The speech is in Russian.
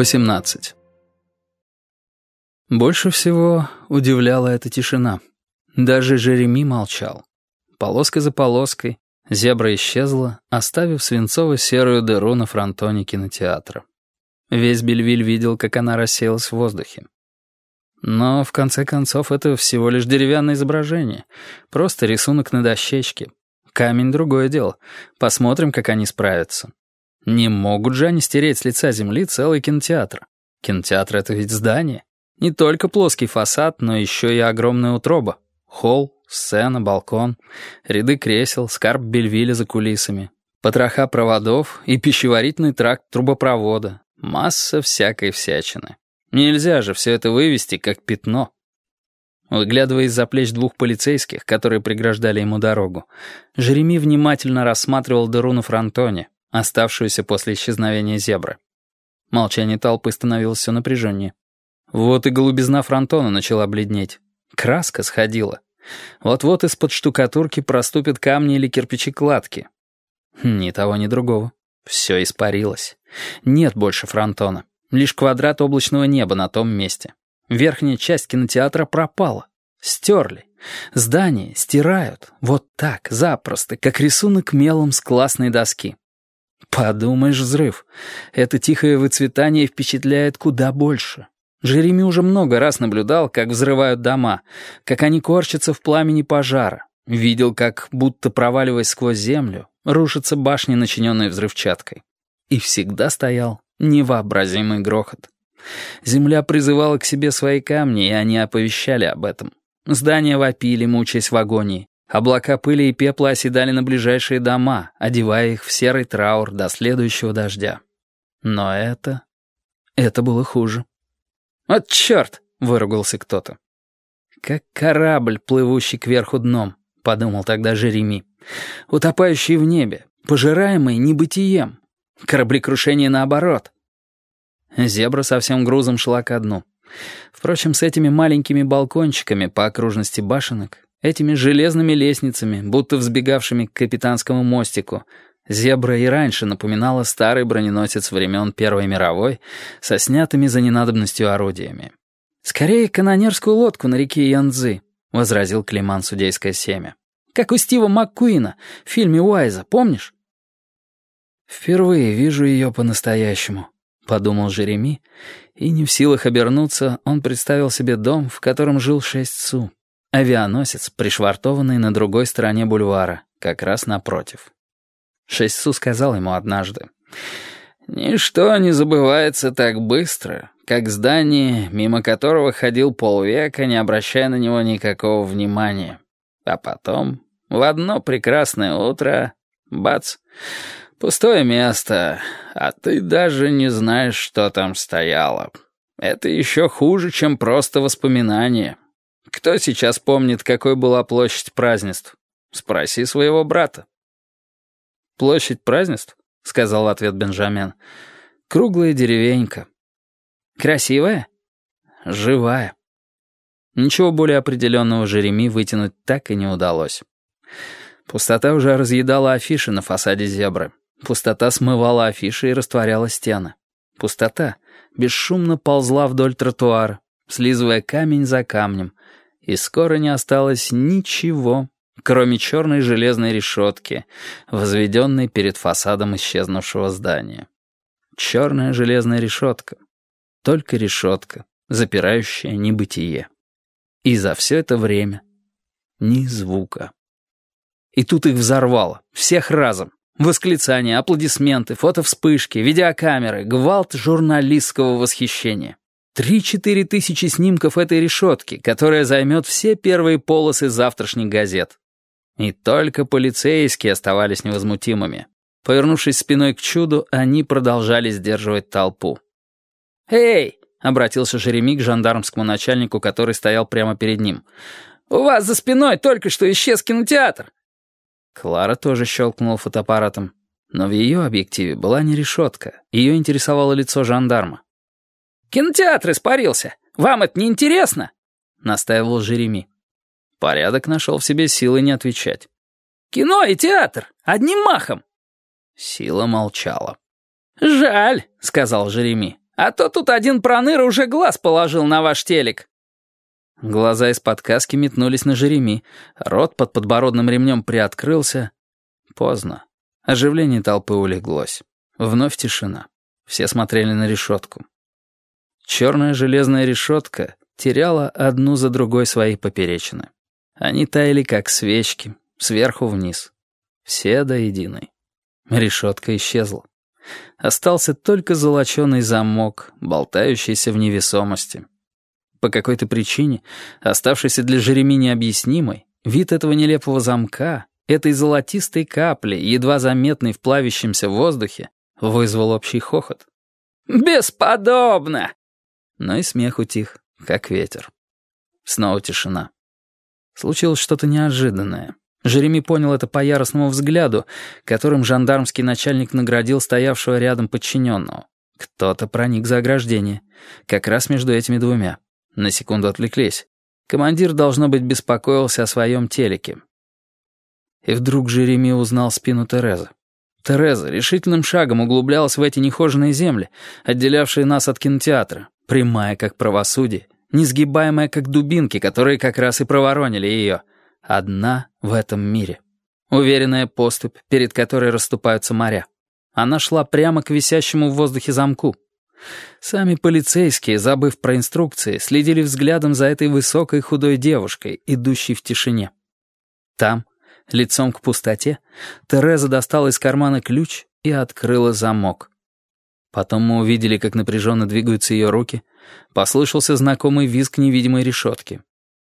18. Больше всего удивляла эта тишина. Даже Жереми молчал. Полоска за полоской, зебра исчезла, оставив свинцово-серую дыру на фронтоне кинотеатра. Весь Бельвиль видел, как она рассеялась в воздухе. Но, в конце концов, это всего лишь деревянное изображение. Просто рисунок на дощечке. Камень — другое дело. Посмотрим, как они справятся. Не могут же они стереть с лица земли целый кинотеатр. Кинотеатр — это ведь здание. Не только плоский фасад, но еще и огромная утроба. Холл, сцена, балкон, ряды кресел, скарб Бельвиля за кулисами, потроха проводов и пищеварительный тракт трубопровода. Масса всякой всячины. Нельзя же все это вывести как пятно. Выглядывая из-за плеч двух полицейских, которые преграждали ему дорогу, Жереми внимательно рассматривал дыру на фронтоне, оставшуюся после исчезновения зебры. Молчание толпы становилось все напряженнее. Вот и голубизна фронтона начала бледнеть. Краска сходила. Вот-вот из-под штукатурки проступят камни или кирпичи кладки. Ни того, ни другого. Все испарилось. Нет больше фронтона. Лишь квадрат облачного неба на том месте. Верхняя часть кинотеатра пропала. Стерли. Здание стирают. Вот так, запросто, как рисунок мелом с классной доски. Подумаешь, взрыв. Это тихое выцветание впечатляет куда больше. Жереми уже много раз наблюдал, как взрывают дома, как они корчатся в пламени пожара. Видел, как, будто проваливаясь сквозь землю, рушатся башни, начиненные взрывчаткой. И всегда стоял невообразимый грохот. Земля призывала к себе свои камни, и они оповещали об этом. Здания вопили, мучаясь в агонии. Облака пыли и пепла оседали на ближайшие дома, одевая их в серый траур до следующего дождя. Но это... это было хуже. «Вот черт!» — выругался кто-то. «Как корабль, плывущий кверху дном», — подумал тогда Жереми. «Утопающий в небе, пожираемый небытием. Кораблекрушение наоборот». Зебра со всем грузом шла ко дну. Впрочем, с этими маленькими балкончиками по окружности башенок, этими железными лестницами, будто взбегавшими к капитанскому мостику, Зебра и раньше напоминала старый броненосец времен Первой мировой со снятыми за ненадобностью орудиями. «Скорее канонерскую лодку на реке Янцзы», — возразил Климан судейское семя. «Как у Стива МакКуина в фильме Уайза, помнишь?» «Впервые вижу ее по-настоящему», — подумал Жереми, и не в силах обернуться, он представил себе дом, в котором жил шесть Су, авианосец, пришвартованный на другой стороне бульвара, как раз напротив. Шестьсу сказал ему однажды. «Ничто не забывается так быстро, как здание, мимо которого ходил полвека, не обращая на него никакого внимания. А потом, в одно прекрасное утро, бац, пустое место, а ты даже не знаешь, что там стояло. Это еще хуже, чем просто воспоминание. Кто сейчас помнит, какой была площадь празднеств? Спроси своего брата. «Площадь празднеств?» — сказал ответ Бенджамин. «Круглая деревенька». «Красивая?» «Живая». Ничего более определенного Жереми вытянуть так и не удалось. Пустота уже разъедала афиши на фасаде зебры. Пустота смывала афиши и растворяла стены. Пустота бесшумно ползла вдоль тротуара, слизывая камень за камнем, и скоро не осталось ничего, кроме черной железной решетки, возведенной перед фасадом исчезнувшего здания. Черная железная решетка. Только решетка, запирающая небытие. И за все это время ни звука. И тут их взорвало, всех разом. Восклицания, аплодисменты, фотовспышки, видеокамеры, гвалт журналистского восхищения. Три-четыре тысячи снимков этой решетки, которая займет все первые полосы завтрашних газет. И только полицейские оставались невозмутимыми. Повернувшись спиной к чуду, они продолжали сдерживать толпу. «Эй!» — обратился Жереми к жандармскому начальнику, который стоял прямо перед ним. «У вас за спиной только что исчез кинотеатр!» Клара тоже щелкнула фотоаппаратом. Но в ее объективе была не решетка. Ее интересовало лицо жандарма. «Кинотеатр испарился! Вам это не интересно?» — настаивал Жереми. Порядок нашел в себе силы не отвечать. «Кино и театр! Одним махом!» Сила молчала. «Жаль», — сказал Жереми. А то тут один проныра уже глаз положил на ваш телек». Глаза из-под каски метнулись на Жереми, рот под подбородным ремнем приоткрылся. Поздно. Оживление толпы улеглось. Вновь тишина. Все смотрели на решетку. Черная железная решетка теряла одну за другой свои поперечины. Они таяли, как свечки, сверху вниз. Все до единой. Решетка исчезла. Остался только золоченый замок, болтающийся в невесомости. По какой-то причине, оставшийся для Жереми необъяснимой, вид этого нелепого замка, этой золотистой капли, едва заметной в плавящемся воздухе, вызвал общий хохот. «Бесподобно!» Но и смех утих, как ветер. Снова тишина. Случилось что-то неожиданное. Жереми понял это по яростному взгляду, которым жандармский начальник наградил стоявшего рядом подчиненного. Кто-то проник за ограждение, как раз между этими двумя. На секунду отвлеклись. Командир, должно быть, беспокоился о своем телеке. И вдруг Жереми узнал спину Терезы. Тереза решительным шагом углублялась в эти нехоженные земли, отделявшие нас от кинотеатра, прямая как правосудие, несгибаемая как дубинки, которые как раз и проворонили ее. Одна в этом мире. Уверенная поступь, перед которой расступаются моря. Она шла прямо к висящему в воздухе замку. Сами полицейские, забыв про инструкции, следили взглядом за этой высокой худой девушкой, идущей в тишине. Там, лицом к пустоте, Тереза достала из кармана ключ и открыла замок. Потом мы увидели, как напряженно двигаются ее руки, послышался знакомый визг невидимой решетки.